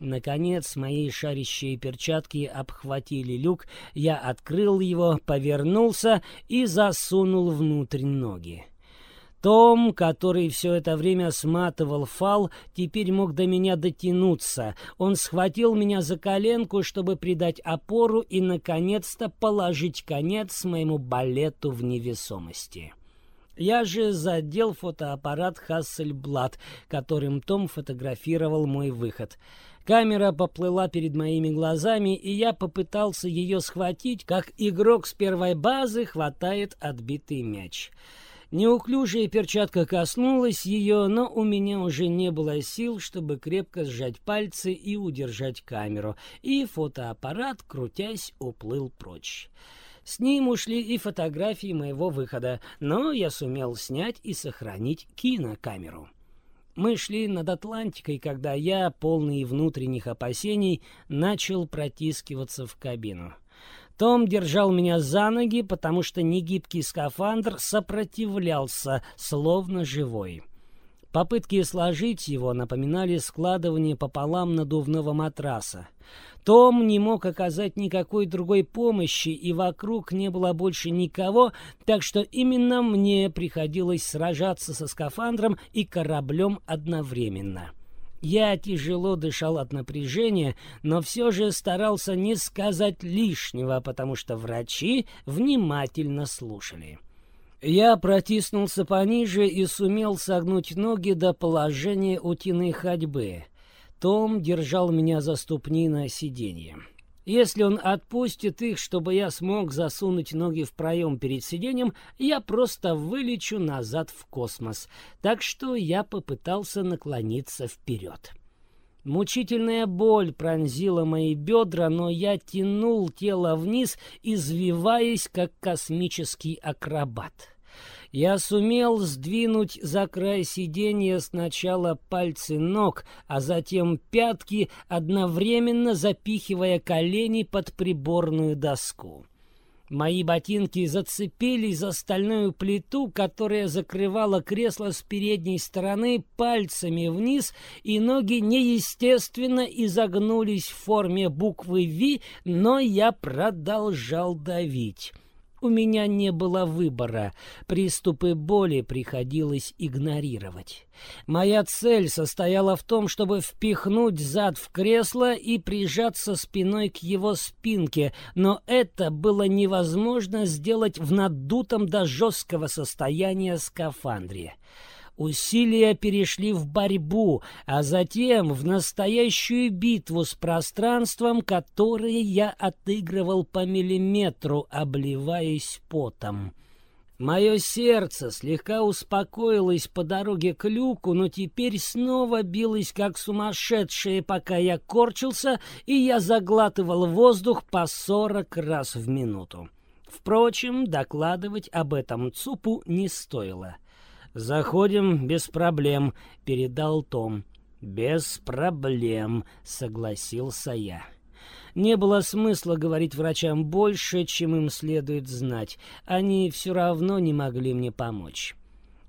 Наконец, мои шарящие перчатки обхватили люк, я открыл его, повернулся и засунул внутрь ноги. Том, который все это время сматывал фал, теперь мог до меня дотянуться. Он схватил меня за коленку, чтобы придать опору и, наконец-то, положить конец моему балету в невесомости. Я же задел фотоаппарат Хассельблад, которым Том фотографировал мой выход. Камера поплыла перед моими глазами, и я попытался ее схватить, как игрок с первой базы хватает отбитый мяч. Неуклюжая перчатка коснулась ее, но у меня уже не было сил, чтобы крепко сжать пальцы и удержать камеру, и фотоаппарат, крутясь, уплыл прочь. С ним ушли и фотографии моего выхода, но я сумел снять и сохранить кинокамеру. Мы шли над Атлантикой, когда я, полный внутренних опасений, начал протискиваться в кабину. Том держал меня за ноги, потому что негибкий скафандр сопротивлялся, словно живой. Попытки сложить его напоминали складывание пополам надувного матраса. Том не мог оказать никакой другой помощи, и вокруг не было больше никого, так что именно мне приходилось сражаться со скафандром и кораблем одновременно. Я тяжело дышал от напряжения, но все же старался не сказать лишнего, потому что врачи внимательно слушали. Я протиснулся пониже и сумел согнуть ноги до положения утиной ходьбы. Том держал меня за ступни на сиденье. Если он отпустит их, чтобы я смог засунуть ноги в проем перед сиденьем, я просто вылечу назад в космос. Так что я попытался наклониться вперед. Мучительная боль пронзила мои бедра, но я тянул тело вниз, извиваясь, как космический акробат. Я сумел сдвинуть за край сиденья сначала пальцы ног, а затем пятки, одновременно запихивая колени под приборную доску. Мои ботинки зацепились за стальную плиту, которая закрывала кресло с передней стороны пальцами вниз, и ноги неестественно изогнулись в форме буквы «Ви», но я продолжал давить. У меня не было выбора. Приступы боли приходилось игнорировать. Моя цель состояла в том, чтобы впихнуть зад в кресло и прижаться спиной к его спинке, но это было невозможно сделать в надутом до жесткого состояния скафандре. Усилия перешли в борьбу, а затем в настоящую битву с пространством, которое я отыгрывал по миллиметру, обливаясь потом. Мое сердце слегка успокоилось по дороге к люку, но теперь снова билось как сумасшедшее, пока я корчился, и я заглатывал воздух по сорок раз в минуту. Впрочем, докладывать об этом ЦУПу не стоило. «Заходим без проблем», — передал Том. «Без проблем», — согласился я. Не было смысла говорить врачам больше, чем им следует знать. Они все равно не могли мне помочь.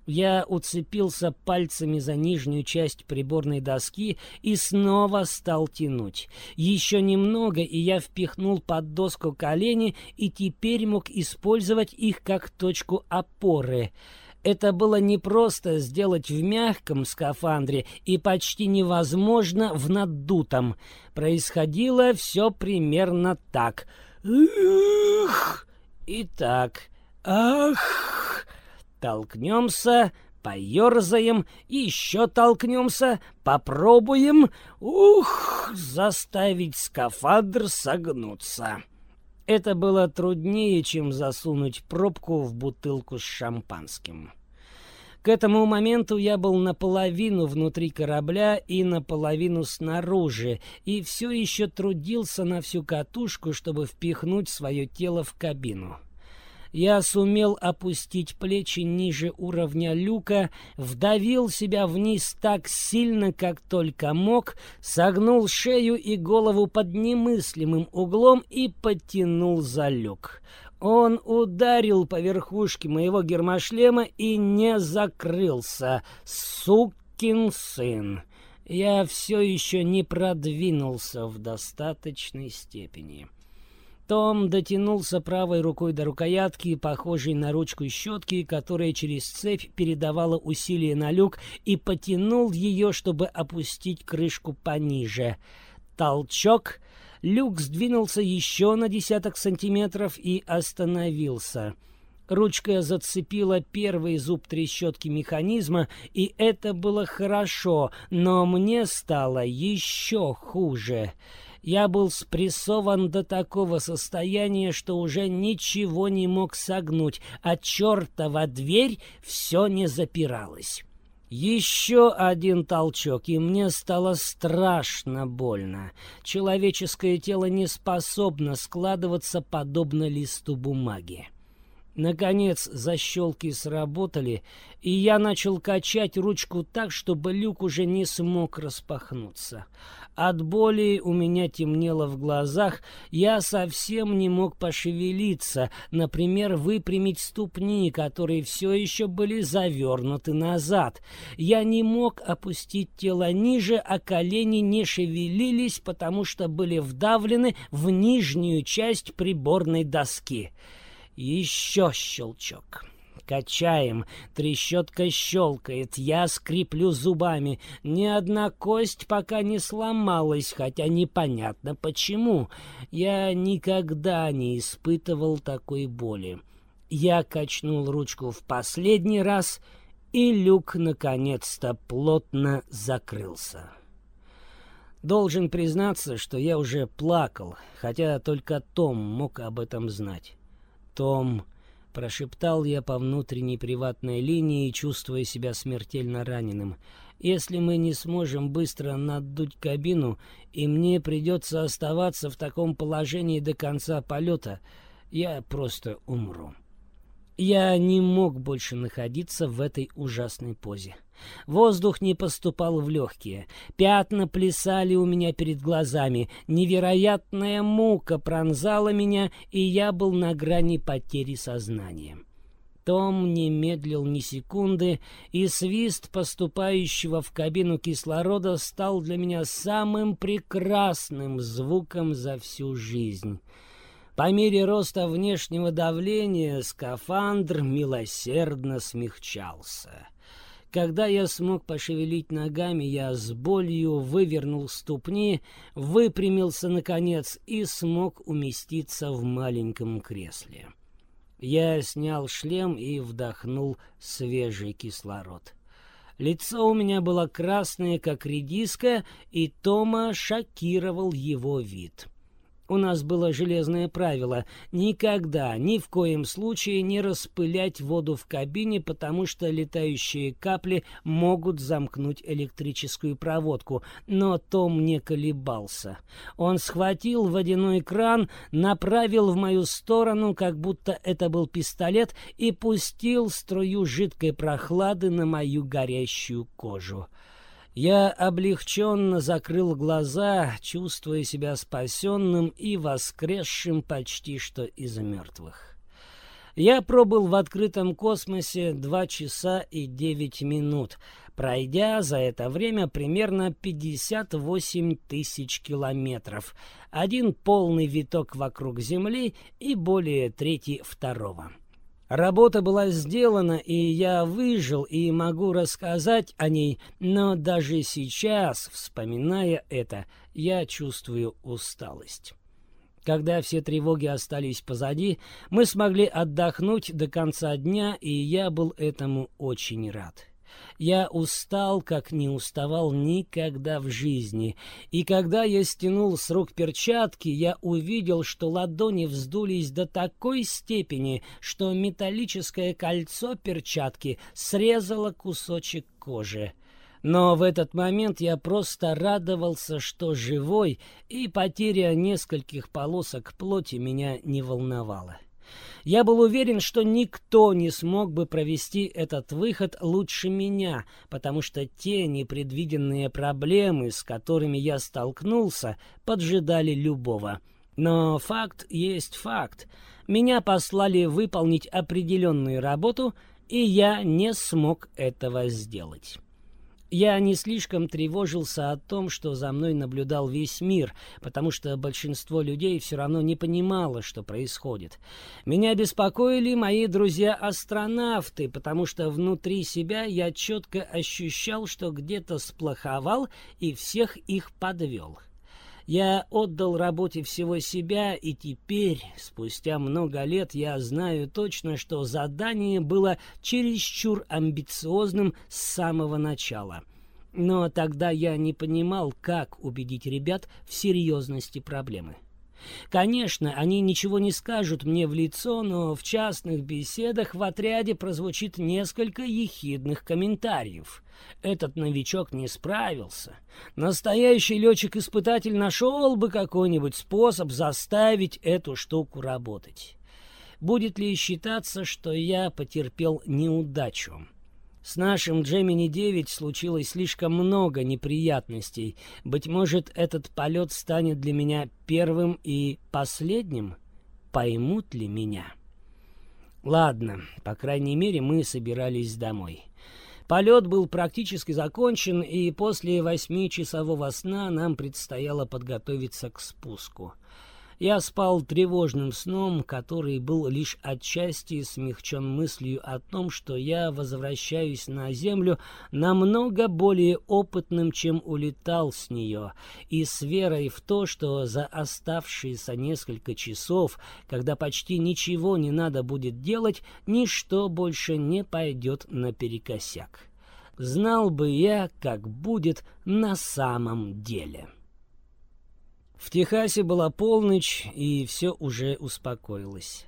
Я уцепился пальцами за нижнюю часть приборной доски и снова стал тянуть. Еще немного, и я впихнул под доску колени и теперь мог использовать их как точку опоры. Это было непросто сделать в мягком скафандре и почти невозможно в надутом. Происходило все примерно так. «Эх!» и так. «Ах!» Толкнемся, поерзаем, еще толкнемся, попробуем. Ух, заставить скафандр согнуться. Это было труднее, чем засунуть пробку в бутылку с шампанским. К этому моменту я был наполовину внутри корабля и наполовину снаружи, и все еще трудился на всю катушку, чтобы впихнуть свое тело в кабину я сумел опустить плечи ниже уровня люка, вдавил себя вниз так сильно, как только мог, согнул шею и голову под немыслимым углом и потянул за люк. Он ударил по верхушке моего гермошлема и не закрылся. Сукин сын! Я все еще не продвинулся в достаточной степени. Том дотянулся правой рукой до рукоятки, похожей на ручку щетки, которая через цепь передавала усилие на люк, и потянул ее, чтобы опустить крышку пониже. Толчок. Люк сдвинулся еще на десяток сантиметров и остановился. Ручка зацепила первый зуб трещотки механизма, и это было хорошо, но мне стало еще хуже. Я был спрессован до такого состояния, что уже ничего не мог согнуть, а чертова дверь все не запиралась. Еще один толчок, и мне стало страшно больно. Человеческое тело не способно складываться подобно листу бумаги. Наконец защелки сработали, и я начал качать ручку так, чтобы люк уже не смог распахнуться. От боли у меня темнело в глазах, я совсем не мог пошевелиться, например, выпрямить ступни, которые все еще были завернуты назад. Я не мог опустить тело ниже, а колени не шевелились, потому что были вдавлены в нижнюю часть приборной доски. Еще щелчок. Качаем, трещотка щелкает, я скриплю зубами. Ни одна кость пока не сломалась, хотя непонятно почему. Я никогда не испытывал такой боли. Я качнул ручку в последний раз, и люк наконец-то плотно закрылся. Должен признаться, что я уже плакал, хотя только Том мог об этом знать. Том Прошептал я по внутренней приватной линии, чувствуя себя смертельно раненым. Если мы не сможем быстро наддуть кабину, и мне придется оставаться в таком положении до конца полета, я просто умру. Я не мог больше находиться в этой ужасной позе. Воздух не поступал в легкие. Пятна плясали у меня перед глазами. Невероятная мука пронзала меня, и я был на грани потери сознания. Том не медлил ни секунды, и свист поступающего в кабину кислорода стал для меня самым прекрасным звуком за всю жизнь. По мере роста внешнего давления скафандр милосердно смягчался. Когда я смог пошевелить ногами, я с болью вывернул ступни, выпрямился наконец и смог уместиться в маленьком кресле. Я снял шлем и вдохнул свежий кислород. Лицо у меня было красное, как редиска, и Тома шокировал его вид. — у нас было железное правило — никогда, ни в коем случае не распылять воду в кабине, потому что летающие капли могут замкнуть электрическую проводку. Но Том не колебался. Он схватил водяной кран, направил в мою сторону, как будто это был пистолет, и пустил струю жидкой прохлады на мою горящую кожу. Я облегченно закрыл глаза, чувствуя себя спасенным и воскресшим почти что из мертвых. Я пробыл в открытом космосе два часа и девять минут, пройдя за это время примерно 58 тысяч километров, один полный виток вокруг Земли и более трети второго. Работа была сделана, и я выжил и могу рассказать о ней, но даже сейчас, вспоминая это, я чувствую усталость. Когда все тревоги остались позади, мы смогли отдохнуть до конца дня, и я был этому очень рад. Я устал, как не уставал никогда в жизни, и когда я стянул с рук перчатки, я увидел, что ладони вздулись до такой степени, что металлическое кольцо перчатки срезало кусочек кожи. Но в этот момент я просто радовался, что живой, и потеря нескольких полосок плоти меня не волновала. Я был уверен, что никто не смог бы провести этот выход лучше меня, потому что те непредвиденные проблемы, с которыми я столкнулся, поджидали любого. Но факт есть факт. Меня послали выполнить определенную работу, и я не смог этого сделать. Я не слишком тревожился о том, что за мной наблюдал весь мир, потому что большинство людей все равно не понимало, что происходит. Меня беспокоили мои друзья-астронавты, потому что внутри себя я четко ощущал, что где-то сплоховал и всех их подвел. Я отдал работе всего себя, и теперь, спустя много лет, я знаю точно, что задание было чересчур амбициозным с самого начала. Но тогда я не понимал, как убедить ребят в серьезности проблемы. Конечно, они ничего не скажут мне в лицо, но в частных беседах в отряде прозвучит несколько ехидных комментариев. Этот новичок не справился. Настоящий летчик-испытатель нашел бы какой-нибудь способ заставить эту штуку работать. Будет ли считаться, что я потерпел неудачу? С нашим Джемини-9 случилось слишком много неприятностей. Быть может, этот полет станет для меня первым и последним? Поймут ли меня? Ладно, по крайней мере, мы собирались домой. Полет был практически закончен, и после восьмичасового сна нам предстояло подготовиться к спуску. Я спал тревожным сном, который был лишь отчасти смягчен мыслью о том, что я возвращаюсь на Землю намного более опытным, чем улетал с нее, и с верой в то, что за оставшиеся несколько часов, когда почти ничего не надо будет делать, ничто больше не пойдет наперекосяк. Знал бы я, как будет на самом деле». В Техасе была полночь, и все уже успокоилось.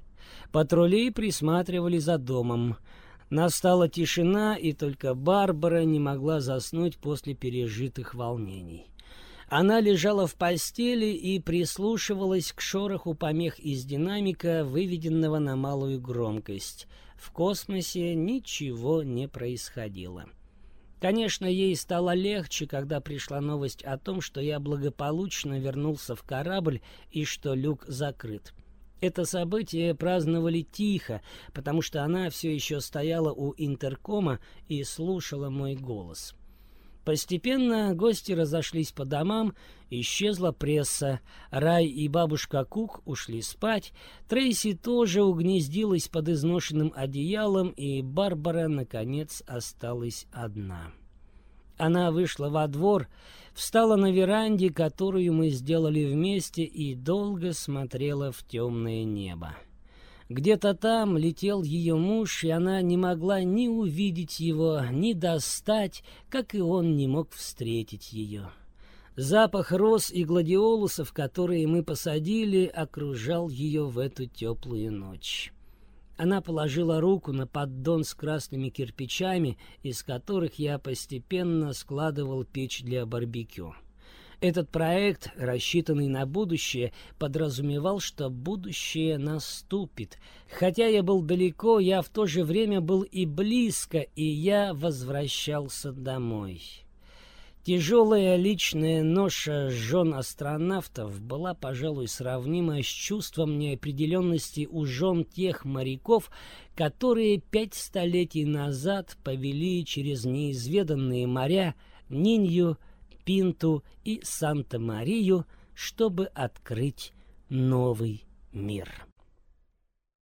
Патрули присматривали за домом. Настала тишина, и только Барбара не могла заснуть после пережитых волнений. Она лежала в постели и прислушивалась к шороху помех из динамика, выведенного на малую громкость. В космосе ничего не происходило. — Конечно, ей стало легче, когда пришла новость о том, что я благополучно вернулся в корабль и что люк закрыт. Это событие праздновали тихо, потому что она все еще стояла у интеркома и слушала мой голос. Постепенно гости разошлись по домам, исчезла пресса, Рай и бабушка Кук ушли спать, Трейси тоже угнездилась под изношенным одеялом, и Барбара, наконец, осталась одна. Она вышла во двор, встала на веранде, которую мы сделали вместе, и долго смотрела в темное небо. Где-то там летел ее муж, и она не могла ни увидеть его, ни достать, как и он не мог встретить ее. Запах роз и гладиолусов, которые мы посадили, окружал ее в эту теплую ночь. Она положила руку на поддон с красными кирпичами, из которых я постепенно складывал печь для барбекю. Этот проект, рассчитанный на будущее, подразумевал, что будущее наступит. Хотя я был далеко, я в то же время был и близко, и я возвращался домой. Тяжелая личная ноша жен астронавтов была, пожалуй, сравнима с чувством неопределенности у жен тех моряков, которые пять столетий назад повели через неизведанные моря Нинью, Пинту и Санта-Марию, чтобы открыть новый мир.